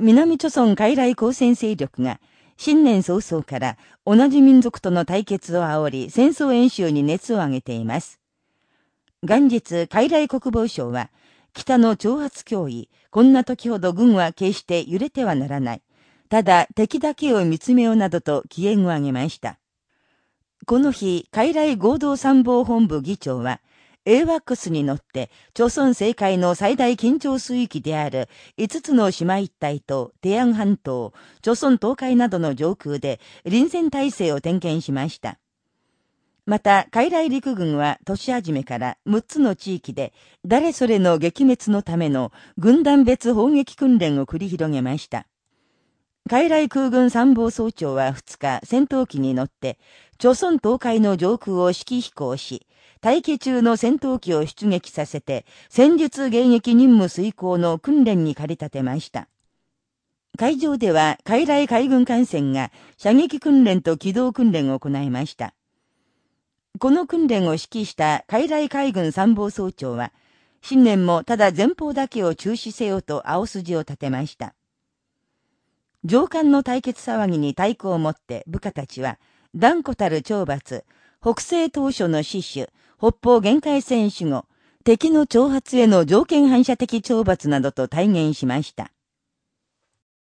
南朝村海来交戦勢力が、新年早々から同じ民族との対決を煽り、戦争演習に熱を上げています。元日、海来国防省は、北の挑発脅威、こんな時ほど軍は決して揺れてはならない。ただ、敵だけを見つめようなどと機嫌を上げました。この日、海来合同参謀本部議長は、AWACS に乗って、朝鮮政界の最大緊張水域である5つの島一帯と提案半島、朝鮮東海などの上空で臨戦態勢を点検しました。また、海来陸軍は年始めから6つの地域で誰それの撃滅のための軍団別砲撃訓練を繰り広げました。海来空軍参謀総長は2日戦闘機に乗って、朝鮮東海の上空を指揮飛行し、待機中の戦闘機を出撃させて、戦術迎撃任務遂行の訓練に駆り立てました。会場では海来海軍艦船が射撃訓練と機動訓練を行いました。この訓練を指揮した海来海軍参謀総長は、新年もただ前方だけを中止せよと青筋を立てました。上官の対決騒ぎに対抗を持って部下たちは、断固たる懲罰、北西当初の死守、北方限界戦守後、敵の挑発への条件反射的懲罰などと体現しました。